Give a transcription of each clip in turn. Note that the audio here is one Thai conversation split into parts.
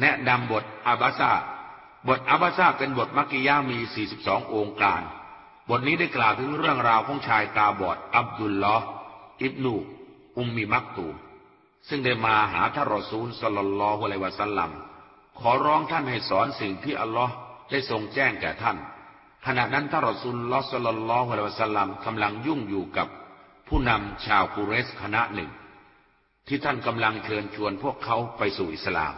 แนะนำบทอาบาซาบทอาบาซาเป็นบทมักกิยามี 42 องค์การ บทนี้ได้กล่าวถึงเรื่องราวของชายตาบอดอับดุลลอฮ์อิบนูอุมมีมักตูมซึ่งได้มาหาท่านรอซูลสลลัลลอฮุอะลัยวะสัลลัมขอร้องท่านให้สอนสิ่งที่อัลลอฮ์ได้ทรงแจ้งแก่ท่าน ขณะนั้นท่านรอซูลลอสลลัลลอฮุอะลัยวะสัลลัมกำลังยุ่งอยู่กับผู้นำชาวกุเรสคณะหนึ่ง ที่ท่านกำลังเชิญชวนพวกเขาไปสู่อิสลาม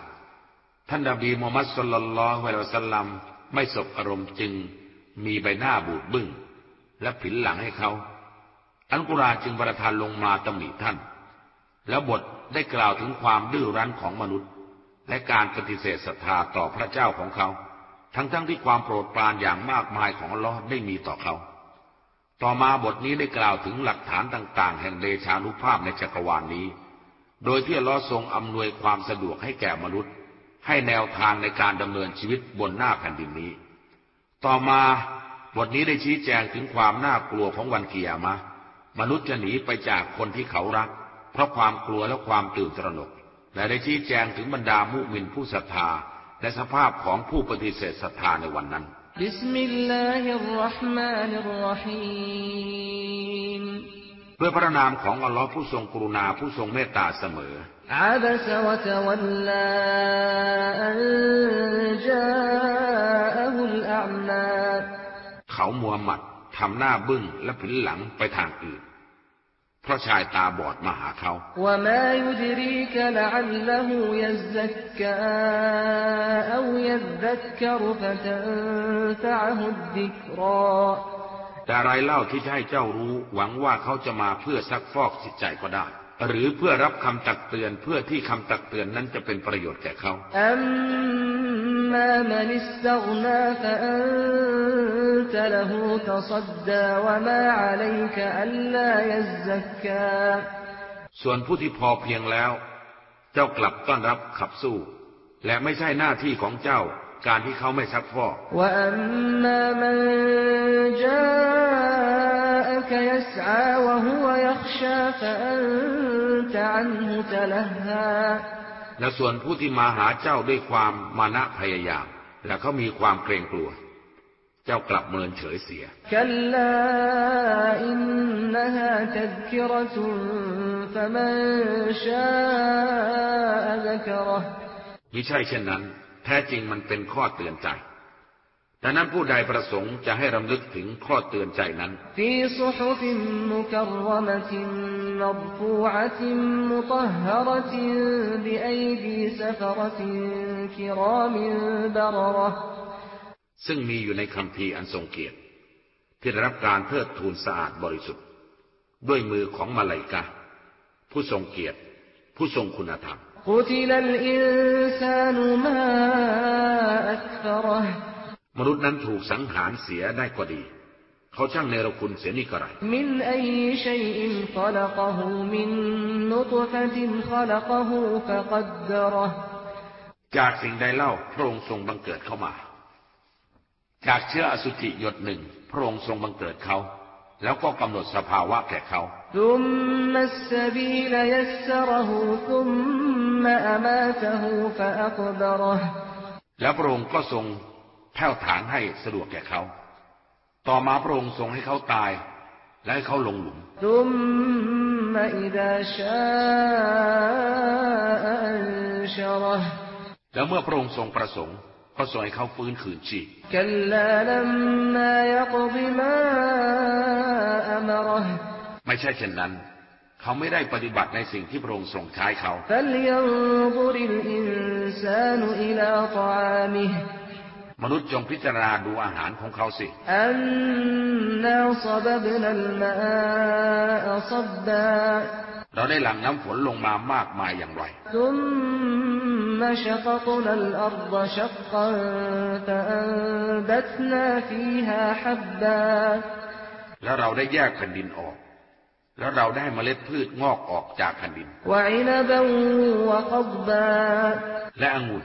ท่านดาบีมูฮัมมัดสุลลัลลอฮุอะลัยวะสัลลัมไม่สบอารมณ์จึงมีใบหน้าบูดบึ้ง และผินหลังให้เขา อันกุรานจึงประทานลงมาตำหนิท่าน แล้วบทได้กล่าวถึงความดื้อรั้นของมนุษย์ และการปฏิเสธศรัทธาต่อพระเจ้าของเขา ทั้งๆทที่ความโปรดปรานอย่างมากมายของอัลลอฮ์ได้มีต่อเขา ต่อมาบทนี้ได้กล่าวถึงหลักฐานต่างๆ แห่งเดชานุภาพในจักรวาลนนี้ โดยที่อัลลอฮ์ทรงอำนวยความสะดวกให้แก่มนุษย์ ให้แนวทางในการดำเนินชีวิตบนหน้าแผ่นดินนี้ ต่อมาบทนี้ได้ชี้แจงถึงความน่ากลัวของวันเกียรมะ มนุษย์จะหนีไปจากคนที่เขารัก เพราะความกลัวและความตื่นตระหนก และได้ชี้แจงถึงบรรดามุมินผู้ศรัทธา และสภาพของผู้ปฏิเสธศรัทธาในวันนั้นبسم الله الرحمن الرحيمเพื่อพระนามของอัลลอฮ์ผู้ทรงกรุณาผู้ทรงเมตตาเสมอ عبس وتولى أن جاءه الأعمىเขามุฮัมมัดทำหน้าบึ้งและผินหลังไปทางอื่น เพราะชายตาบอดมาหาเขาแต่อะไรเล่าที่จะให้เจ้ารู้ หวังว่าเขาจะมาเพื่อซักฟอกจิตใจก็ได้ หรือเพื่อรับคำตักเตือนเพื่อที่คำตักเตือนนั้นจะเป็นประโยชน์แก่เขาส่วนผู้ที่พอเพียงแล้ว เจ้ากลับต้อนรับขับสู้ และไม่ใช่หน้าที่ของเจ้าการที่เขาไม่ซักฟอก และส่วนผู้ที่มาหาเจ้าด้วยความมานะพยายาม และเขามีความเกรงกลัว เจ้ากลับเมินเฉยเสียมิใช่เช่นนั้น แท้จริงมันเป็นข้อเตือนใจ ดังนั้นผู้ใดประสงค์จะให้รำลึกถึงข้อเตือนใจนั้นซึ่งมีอยู่ในคำพีอันทรงเกียรติ ที่ได้รับการเทิดทูนสะอาดบริสุทธิ์ ด้วยมือของมาลายกาผู้ทรงเกียรติ ผู้ทรงคุณธรรม قتل الإنسان ما أكثره มนุษย์นั้นถูกสังหารเสียได้ก็ดี เขาช่างเนรคุณเสียนี่ก็ไรมินอัยชัยอินขลักหูมินนุตฟะตินขลักหูฟะกัดดระจากสิ่งใดเล่าพระองค์ทรงบังเกิดเข้ามา จากเชื้ออสุจิหยดหนึ่งพระองค์ทรงบังเกิดเขา แล้วก็กำหนดสภาวะแก่เขา แล้วพระองค์ก็ทรง แผ่วถางให้สะดวกแก่เขา ต่อมาพระองค์ทรงให้เขาตาย และให้เขาลงหลุมแล้วเมื่อพระองค์ทรงประสงค์ก็ทรงให้เขาฟื้นคืนชีพไม่ใช่เช่นนั้น เขาไม่ได้ปฏิบัติในสิ่งที่พระองค์ทรงใช้เขา มนุษย์จงพิจารณาดูอาหารของเขาสิเราได้หลั่งน้ำฝนลงมามากมายอย่างไรแล้วเราได้แยกแผ่นดินออก แล้วเราได้เมล็ดพืชงอกออกจากแผ่นดิน และองุ่น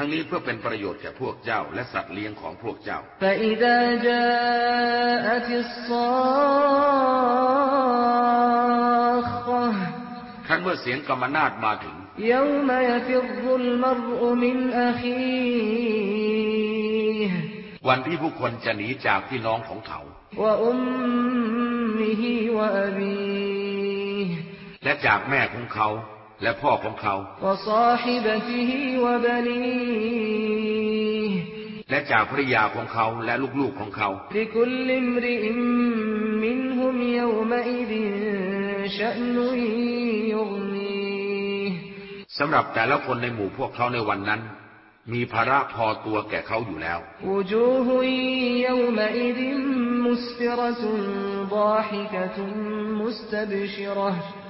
ทั้งนี้เพื่อเป็นประโยชน์แก่พวกเจ้าและสัตว์เลี้ยงของพวกเจ้า ครั้นเมื่อเสียงกรรมนาฏมาถึง วันที่ผู้คนจะหนีจากพี่น้องของเขา และจากแม่ของเขา และพ่อของเขา และจากภริยาของเขาและลูกๆของเขาสำหรับแต่ละคนในหมู่พวกเขาในวันนั้น มีภาระพอตัวแก่เขาอยู่แล้วมีภาระพอตัวแก่เขาอยู่แล้ว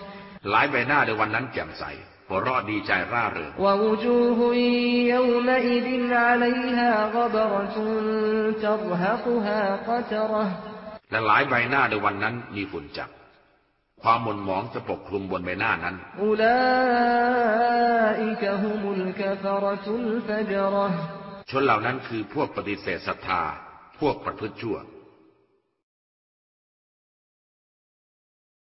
หลายใบหน้าในวันนั้นแจ่มใสหัวราะดีใจร่าเริงและหลายใบหน้าในวันนั้นมีฝุ่นจับ ความหม่นหมองจะปกคลุมบนใบหน้านั้น ชนเหล่านั้นคือพวกปฏิเสธศรัทธา พวกประพฤติชั่ว